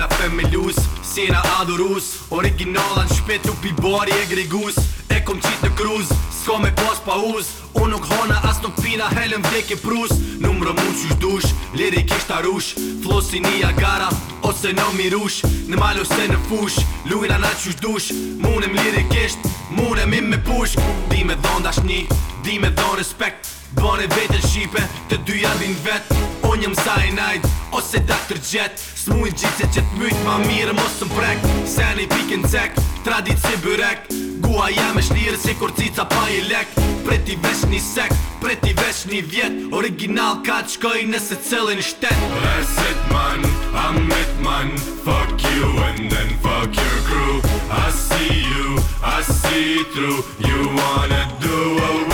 la femelus Sina adorus Originalan shpet nuk pi bari e gregus E kom qit në kruz Sko me pas pa uz Unë nuk hona as nuk pina helen vdek e prus Numërë mund qysh dush Lirik isht arush Flosi një agara Ose në mirush Në mal ose në fush lujna na qysh dush Munem lirik isht Munem im me push Di me dhon dashni Di me dhon respekt Bane vetën shipe Të dy janë vin vet Unë një sa e najt Ose dr. Jet ma mirë mos të mprek Seni pikin cek, tradit si byrek Gua jam e shlirë si kur cica pa i lek Preti vesh një sek, preti vesh një vjet Original ka të shkoj nëse cëllin shtet That's it man, I'm it man Fuck you and then fuck your crew I see you, I see through You wanna do what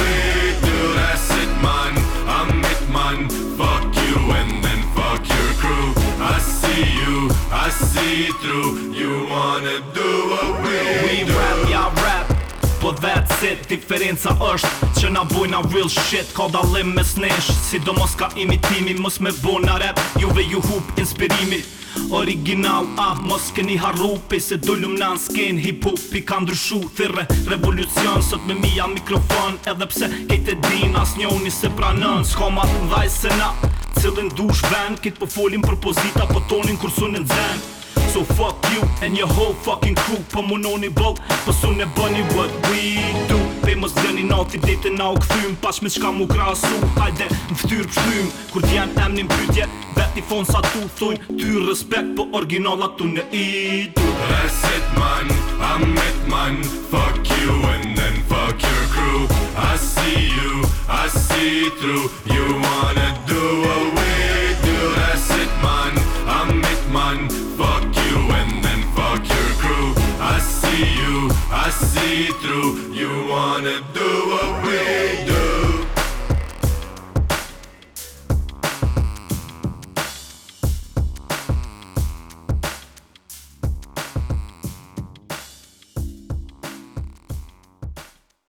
see you, I see through You wanna do what we do We rap, ja rap But that's it, diferenca është Që na vojna real shit, ka dalim me snesh Si do mos ka imitimi, mos me bo na rap Juve ju hup inspirimi Original, ah, mos keni harupi Se do lum në s'ken hip-hopi Ka ndryshu, thire, revolucion Sot me mija mikrofon Edhe pse kejt e din, as njoni se pranën S'ko ma të ndhaj se na cilin dush vend Kit po folim për pozita po tonin kur sunin zend So fuck you and your whole fucking crew Po munoni bëll, po sun e bëni what we do Pe mos gëni nati dite na u këthym Pash me qka mu krasu, hajde në fëtyr pështym Kur t'jen emnin pytje, vet një fon sa tu thujn Ty respect po originalat tu në i du That's it man, I'm it man Fuck you and then fuck your crew I see you, I see through You want see through. You wanna do we?